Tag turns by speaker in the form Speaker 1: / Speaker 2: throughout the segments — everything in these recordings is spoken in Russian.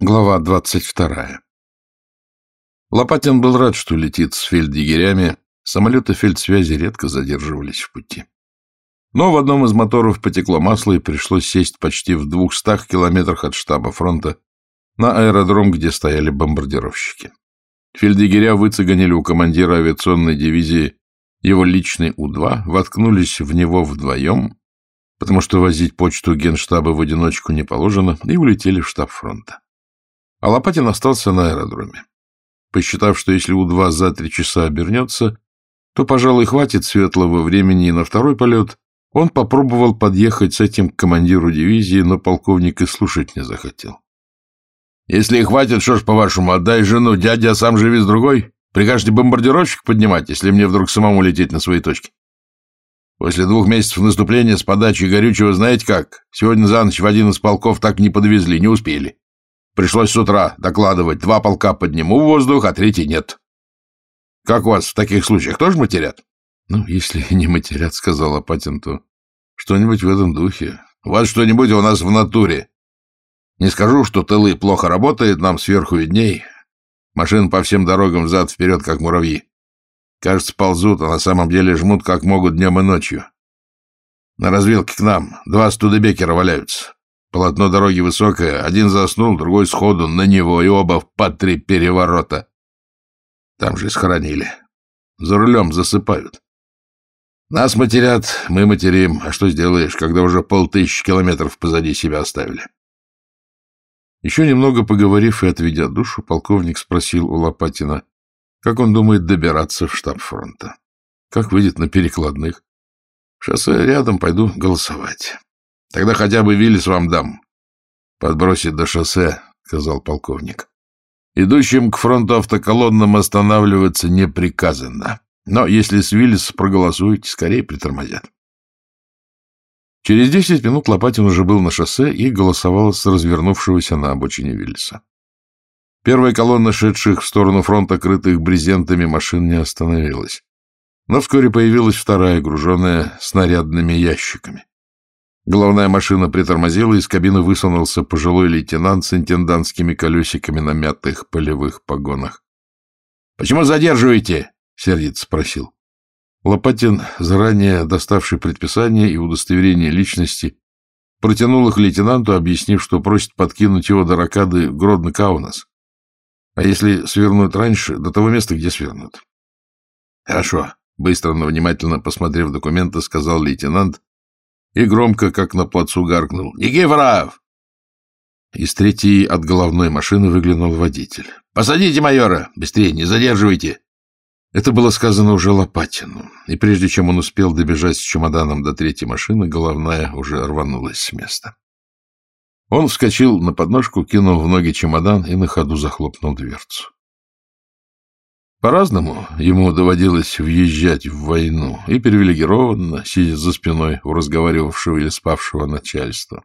Speaker 1: Глава двадцать вторая. Лопатин был рад, что летит с фельдъегерями. Самолеты фельдсвязи редко задерживались в пути. Но в одном из моторов потекло масло, и пришлось сесть почти в двухстах километрах от штаба фронта на аэродром, где стояли бомбардировщики. Фельдъегеря выцеганили у командира авиационной дивизии его личный У-2, воткнулись в него вдвоем, потому что возить почту генштаба в одиночку не положено, и улетели в штаб фронта. А Лопатин остался на аэродроме. Посчитав, что если У-2 за три часа обернется, то, пожалуй, хватит светлого времени и на второй полет, он попробовал подъехать с этим к командиру дивизии, но полковник и слушать не захотел. — Если хватит, что ж, по-вашему, отдай жену, дядя сам живи с другой? Прикажете бомбардировщик поднимать, если мне вдруг самому лететь на свои точки? После двух месяцев наступления с подачи горючего знаете как? Сегодня за ночь в один из полков так не подвезли, не успели. Пришлось с утра докладывать. Два полка подниму в воздух, а третий нет. Как у вас в таких случаях тоже матерят? Ну, если не матерят, сказала Патенту, что-нибудь в этом духе. У вас что-нибудь у нас в натуре. Не скажу, что тылы плохо работает, нам сверху видней. Машин по всем дорогам взад-вперед, как муравьи. Кажется, ползут, а на самом деле жмут, как могут днем и ночью. На развилке к нам два студебекера валяются. Полотно дороги высокое, один заснул, другой сходу на него, и оба в три переворота. Там же и схоронили. За рулем засыпают. Нас матерят, мы материм. А что сделаешь, когда уже полтысячи километров позади себя оставили? Еще немного поговорив и отведя душу, полковник спросил у Лопатина, как он думает добираться в штаб фронта. Как выйдет на перекладных? Шоссе рядом, пойду голосовать. Тогда хотя бы Виллис вам дам. Подбросить до шоссе, сказал полковник. Идущим к фронту автоколоннам останавливаться не приказано. Но если с Виллис проголосуете, скорее притормозят. Через десять минут Лопатин уже был на шоссе и голосовал с развернувшегося на обочине Виллиса. Первая колонна шедших в сторону фронта, крытых брезентами, машин не остановилась. Но вскоре появилась вторая, груженная снарядными ящиками. Головная машина притормозила, из кабины высунулся пожилой лейтенант с интендантскими колесиками на мятых полевых погонах. — Почему задерживаете? — сердито спросил. Лопатин, заранее доставший предписание и удостоверение личности, протянул их лейтенанту, объяснив, что просит подкинуть его до ракады Гродно-Каунас. А если свернуть раньше, до того места, где свернут? — Хорошо, — быстро, но внимательно посмотрев документы, сказал лейтенант и громко, как на плацу, гаркнул. «Никифоров!» Из третьей от головной машины выглянул водитель. «Посадите майора! Быстрее, не задерживайте!» Это было сказано уже Лопатину, и прежде чем он успел добежать с чемоданом до третьей машины, головная уже рванулась с места. Он вскочил на подножку, кинул в ноги чемодан и на ходу захлопнул дверцу. По-разному ему доводилось въезжать в войну, и привилегированно, сидя за спиной у разговаривавшего или спавшего начальства,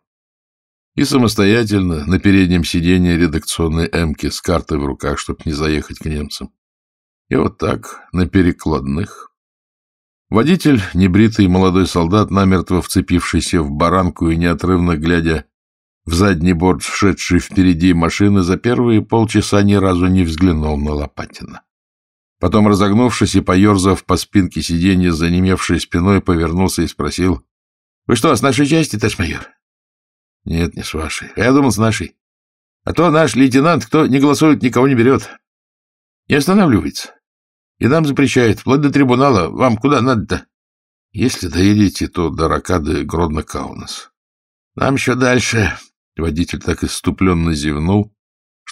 Speaker 1: и самостоятельно на переднем сиденье редакционной эмки с картой в руках, чтобы не заехать к немцам. И вот так, на перекладных. Водитель, небритый молодой солдат, намертво вцепившийся в баранку и неотрывно глядя в задний борт шедший впереди машины, за первые полчаса ни разу не взглянул на Лопатина. Потом, разогнувшись и поерзав по спинке сиденья, занемевшей спиной, повернулся и спросил. — Вы что, с нашей части, товарищ майор? — Нет, не с вашей. Я думал, с нашей. А то наш лейтенант, кто не голосует, никого не берет. Не останавливается. И нам запрещает, вплоть до трибунала. Вам куда надо-то? Если доедете, то до ракады Гродно-Каунас. Нам еще дальше. Водитель так иступленно зевнул,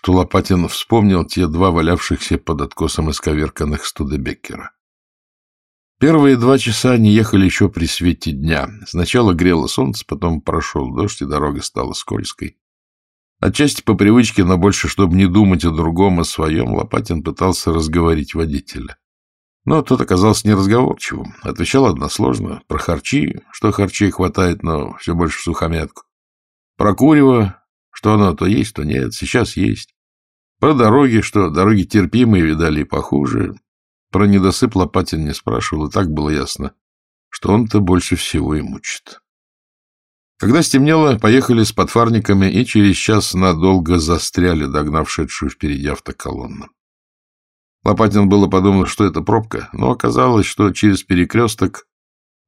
Speaker 1: что Лопатин вспомнил те два валявшихся под откосом исковерканных Студебеккера. Первые два часа они ехали еще при свете дня. Сначала грело солнце, потом прошел дождь, и дорога стала скользкой. Отчасти по привычке, но больше, чтобы не думать о другом, о своем, Лопатин пытался разговорить водителя. Но тот оказался неразговорчивым. Отвечал односложно. Про харчи, что харчей хватает, но все больше сухомятку. Про курево, что оно то есть, то нет, сейчас есть. Про дороги, что дороги терпимые, видали и похуже. Про недосып Лопатин не спрашивал, и так было ясно, что он-то больше всего и мучит. Когда стемнело, поехали с подфарниками и через час надолго застряли, догнав шедшую впереди автоколонну. Лопатин было подумал, что это пробка, но оказалось, что через перекресток,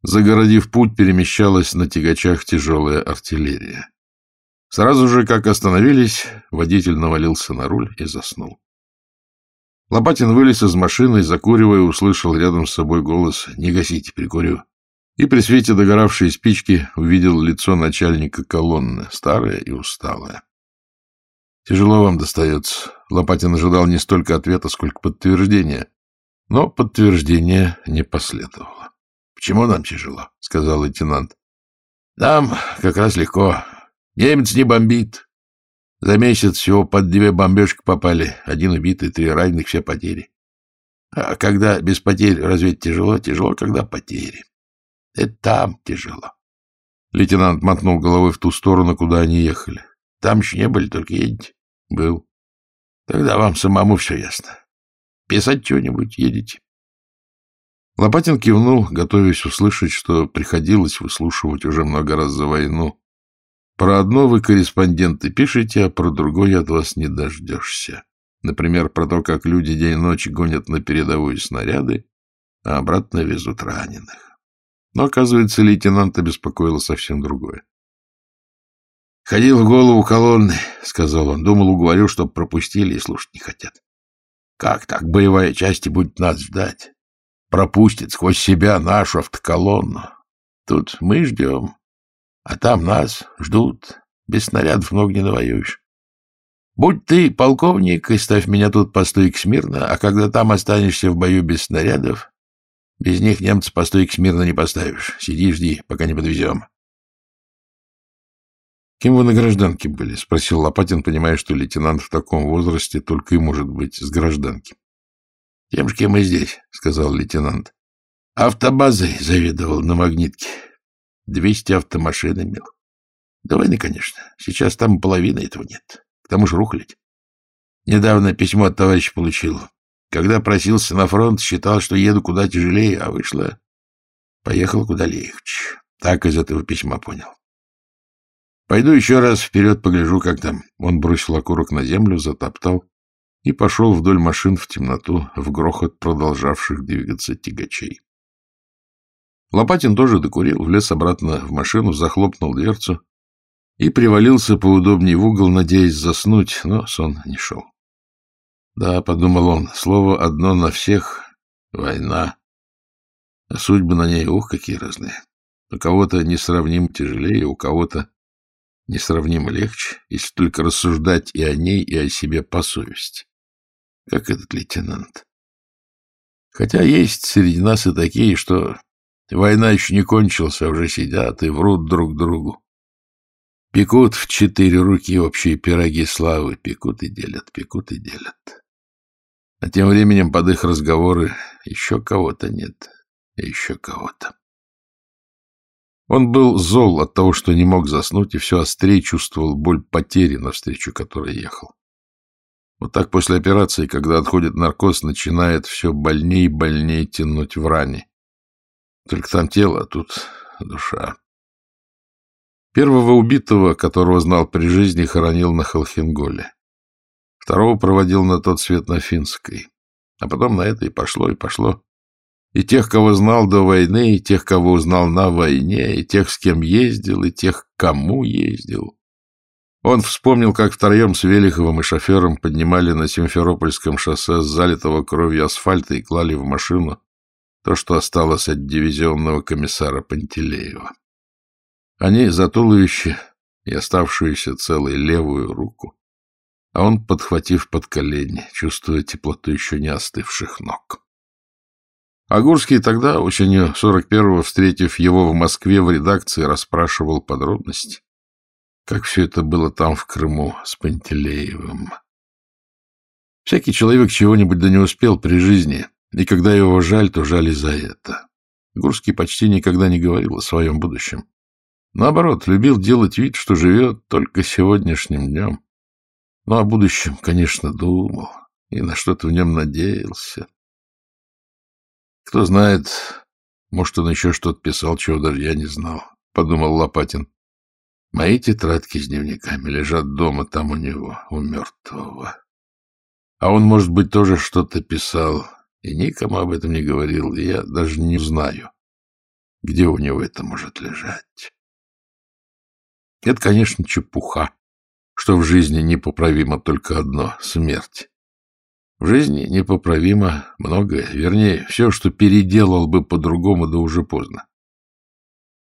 Speaker 1: загородив путь, перемещалась на тягачах тяжелая артиллерия. Сразу же, как остановились, водитель навалился на руль и заснул. Лопатин вылез из машины и, закуривая, услышал рядом с собой голос «Не гасите, прикурю». И при свете догоравшей спички увидел лицо начальника колонны, старое и усталое. «Тяжело вам достается». Лопатин ожидал не столько ответа, сколько подтверждения. Но подтверждения не последовало. «Почему нам тяжело?» — сказал лейтенант. «Нам как раз легко. Немец не бомбит. За месяц всего под две бомбежки попали. Один убитый, три раненых, все потери. А когда без потерь разве тяжело? Тяжело, когда потери. Это там тяжело. Лейтенант мотнул головой в ту сторону, куда они ехали. Там еще не были, только едете. Был. Тогда вам самому все ясно. Писать что-нибудь едете. Лопатин кивнул, готовясь услышать, что приходилось выслушивать уже много раз за войну. Про одно вы, корреспонденты, пишете, а про другое от вас не дождешься. Например, про то, как люди день и ночь гонят на передовую снаряды, а обратно везут раненых. Но, оказывается, лейтенанта беспокоило совсем другое. Ходил в голову колонны, — сказал он. Думал, уговорю, чтоб пропустили и слушать не хотят. Как так боевая часть и будет нас ждать? Пропустит сквозь себя нашу автоколонну. Тут мы ждем, а там нас ждут. Без снарядов много не навоюешь. Будь ты полковник и ставь меня тут по стойке смирно, а когда там останешься в бою без снарядов, без них немца по стойке смирно не поставишь. Сиди жди, пока не подвезем. «Кем вы на гражданке были?» — спросил Лопатин, понимая, что лейтенант в таком возрасте только и может быть с гражданки. «Тем же, кем и здесь», — сказал лейтенант. «Автобазой заведовал на магнитке. Двести автомашин имел. До войны, конечно. Сейчас там половины этого нет. К тому же рухлядь. Недавно письмо от товарища получил. Когда просился на фронт, считал, что еду куда тяжелее, а вышло... Поехал куда легче. Так из этого письма понял. Пойду еще раз вперед погляжу, как там. Он бросил окурок на землю, затоптал и пошел вдоль машин в темноту, в грохот продолжавших двигаться тягачей. Лопатин тоже докурил, влез обратно в машину, захлопнул дверцу и привалился поудобнее в угол, надеясь заснуть, но сон не шел. Да, — подумал он, — слово одно на всех — война. А судьбы на ней, ух, какие разные. У кого-то несравнимо тяжелее, у кого-то несравнимо легче, если только рассуждать и о ней, и о себе по совести. Как этот лейтенант. Хотя есть среди нас и такие, что война еще не кончилась, а уже сидят и врут друг другу. Пекут в четыре руки общие пироги славы, пекут и делят, пекут и делят. А тем временем под их разговоры еще кого-то нет, еще кого-то. Он был зол от того, что не мог заснуть, и все острее чувствовал боль потери, навстречу которой ехал. Вот так после операции, когда отходит наркоз, начинает все больнее и больнее тянуть в ране. Только там тело, а тут душа. Первого убитого, которого знал при жизни, хоронил на Холхенголе. Второго проводил на тот свет на Финской. А потом на это и пошло, и пошло. И тех, кого знал до войны, и тех, кого узнал на войне, и тех, с кем ездил, и тех, кому ездил. Он вспомнил, как втроем с Велиховым и шофером поднимали на Симферопольском шоссе с залитого кровью асфальта и клали в машину то, что осталось от дивизионного комиссара Пантелеева. Они за туловище и оставшуюся целой левую руку, а он, подхватив под колени, чувствуя теплоту еще не остывших ног. А Гурский тогда, осенью 41-го, встретив его в Москве в редакции, расспрашивал подробности, как все это было там, в Крыму, с Пантелеевым. Всякий человек чего-нибудь да не успел при жизни, и когда его жаль, то жаль и за это. Гурский почти никогда не говорил о своем будущем. Наоборот, любил делать вид, что живет только сегодняшним днем. Но о будущем, конечно, думал и на что-то в нем надеялся. Кто знает, может, он еще что-то писал, чего даже я не знал, — подумал Лопатин. Мои тетрадки с дневниками лежат дома там у него, у мертвого. А он, может быть, тоже что-то писал, и никому об этом не говорил, и я даже не знаю, где у него это может лежать. Это, конечно, чепуха, что в жизни непоправимо только одно — смерть. В жизни непоправимо многое, вернее, все, что переделал бы по-другому, да уже поздно.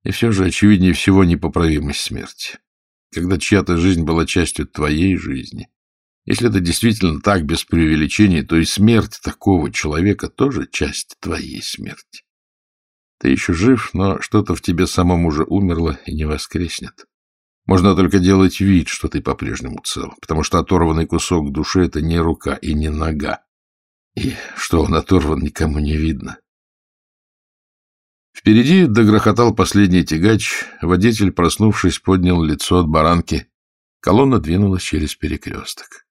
Speaker 1: И все же, очевиднее всего, непоправимость смерти. Когда чья-то жизнь была частью твоей жизни. Если это действительно так, без преувеличений, то и смерть такого человека тоже часть твоей смерти. Ты еще жив, но что-то в тебе самом уже умерло и не воскреснет. Можно только делать вид, что ты по-прежнему цел, потому что оторванный кусок души — это не рука и не нога. И что он оторван, никому не видно. Впереди догрохотал последний тягач, водитель, проснувшись, поднял лицо от баранки. Колонна двинулась через перекресток. —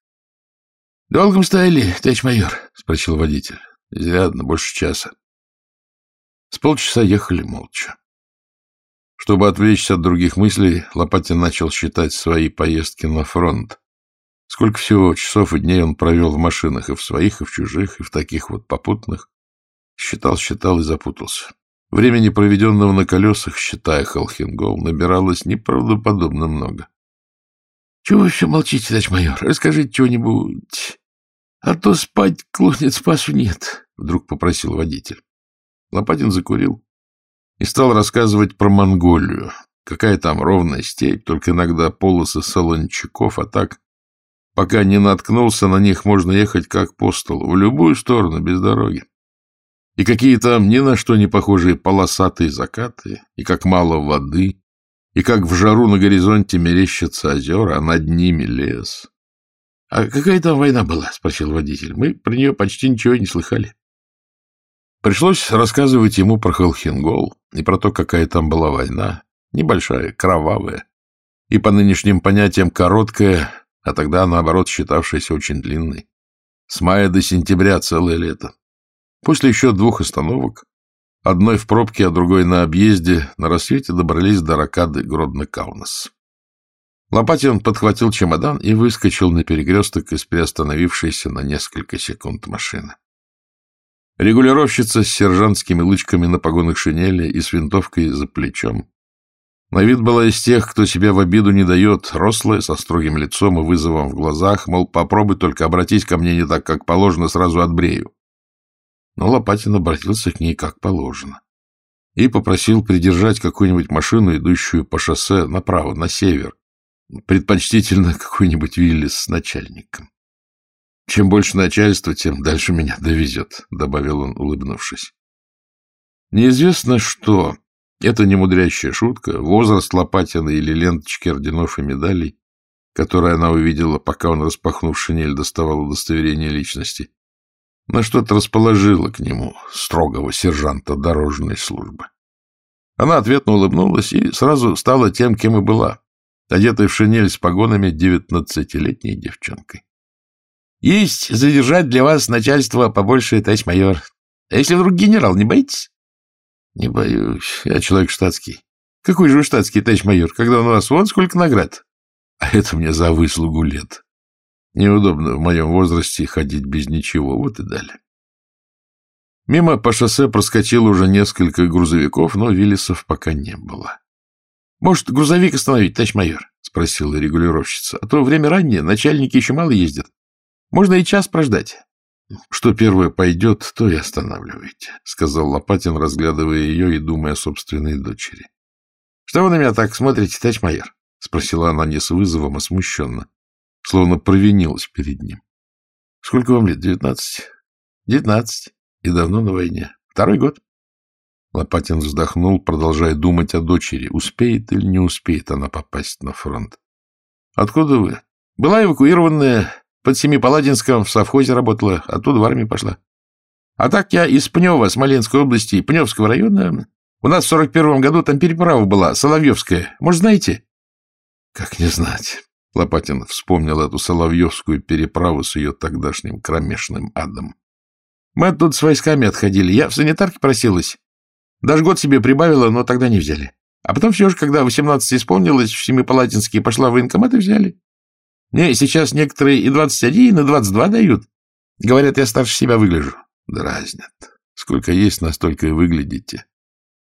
Speaker 1: Долго стояли, товарищ майор? — спросил водитель. — Изрядно, больше часа. С полчаса ехали молча. Чтобы отвлечься от других мыслей, Лопатин начал считать свои поездки на фронт. Сколько всего часов и дней он провел в машинах, и в своих, и в чужих, и в таких вот попутных. Считал, считал и запутался. Времени, проведенного на колесах, считая Холхенгол, набиралось неправдоподобно много. — Чего вы все молчите, товарищ майор? Расскажите чего-нибудь. А то спать клонит, спасу нет, — вдруг попросил водитель. Лопатин закурил, и стал рассказывать про Монголию. Какая там ровная степь, только иногда полосы солончаков, а так, пока не наткнулся на них, можно ехать как по столу, в любую сторону, без дороги. И какие там ни на что не похожие полосатые закаты, и как мало воды, и как в жару на горизонте мерещатся озера, а над ними лес. — А какая там война была? — спросил водитель. — Мы про нее почти ничего не слыхали. Пришлось рассказывать ему про Холхенгол и про то, какая там была война, небольшая, кровавая, и по нынешним понятиям короткая, а тогда, наоборот, считавшаяся очень длинной. С мая до сентября целое лето. После еще двух остановок, одной в пробке, а другой на объезде, на рассвете добрались до ракады Гродно-Каунас. Лопатин подхватил чемодан и выскочил на перекресток из приостановившейся на несколько секунд машины. Регулировщица с сержантскими лычками на погонах шинели и с винтовкой за плечом. На вид была из тех, кто себя в обиду не дает, рослая, со строгим лицом и вызовом в глазах, мол, попробуй только обратись ко мне не так, как положено, сразу отбрею. Но Лопатин обратился к ней как положено и попросил придержать какую-нибудь машину, идущую по шоссе направо, на север, предпочтительно какой-нибудь Виллис с начальником. Чем больше начальства, тем дальше меня довезет, — добавил он, улыбнувшись. Неизвестно что. Это немудрящая шутка, возраст Лопатина или ленточки орденов и медалей, которые она увидела, пока он, распахнув шинель, доставал удостоверение личности, на что-то расположила к нему строгого сержанта дорожной службы. Она ответно улыбнулась и сразу стала тем, кем и была, одетой в шинель с погонами девятнадцатилетней девчонкой. Есть задержать для вас начальство побольше, товарищ майор. А если вдруг генерал, не боитесь? Не боюсь. Я человек штатский. Какой же вы штатский, товарищ майор, когда у вас вон сколько наград? А это мне за выслугу лет. Неудобно в моем возрасте ходить без ничего. Вот и далее. Мимо по шоссе проскочило уже несколько грузовиков, но Виллисов пока не было. — Может, грузовик остановить, товарищ майор? — спросила регулировщица. — А то время раннее, начальники еще мало ездят. Можно и час прождать. — Что первое пойдет, то и останавливайте, — сказал Лопатин, разглядывая ее и думая о собственной дочери. — Что вы на меня так смотрите, товарищ майор? — спросила она не с вызовом, а смущенно, словно провинилась перед ним. — Сколько вам лет? Девятнадцать? — Девятнадцать. И давно на войне. Второй год. Лопатин вздохнул, продолжая думать о дочери. Успеет или не успеет она попасть на фронт? — Откуда вы? — Была эвакуированная под Семипаладинском в совхозе работала, оттуда в армию пошла. А так я из Пнева, Смоленской области, Пневского района. У нас в сорок первом году там переправа была, Соловьевская. Может, знаете? Как не знать. Лопатин вспомнил эту Соловьевскую переправу с ее тогдашним кромешным адом. Мы оттуда с войсками отходили. Я в санитарке просилась. Даже год себе прибавила, но тогда не взяли.
Speaker 2: А потом все же, когда 18 исполнилось, в Семипалатинске пошла в военкомат и взяли. Не, сейчас некоторые и 21, и 22 дают. Говорят, я старше себя выгляжу.
Speaker 1: Дразнят. Сколько есть, настолько и выглядите.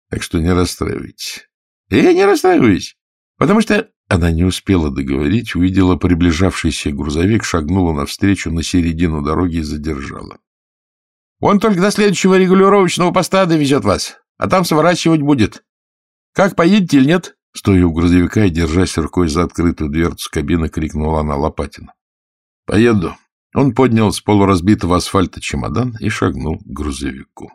Speaker 1: Так что не расстраивайтесь.
Speaker 2: Я не расстраиваюсь, потому что...
Speaker 1: Она не успела договорить, увидела приближавшийся грузовик, шагнула навстречу на середину дороги и задержала.
Speaker 2: — Он только до следующего регулировочного поста довезет вас, а там сворачивать будет. Как, поедете или нет?
Speaker 1: Стоя у грузовика и держась рукой за открытую дверцу кабины, крикнула она Лопатина. — Поеду. Он поднял с полуразбитого асфальта чемодан и шагнул к грузовику.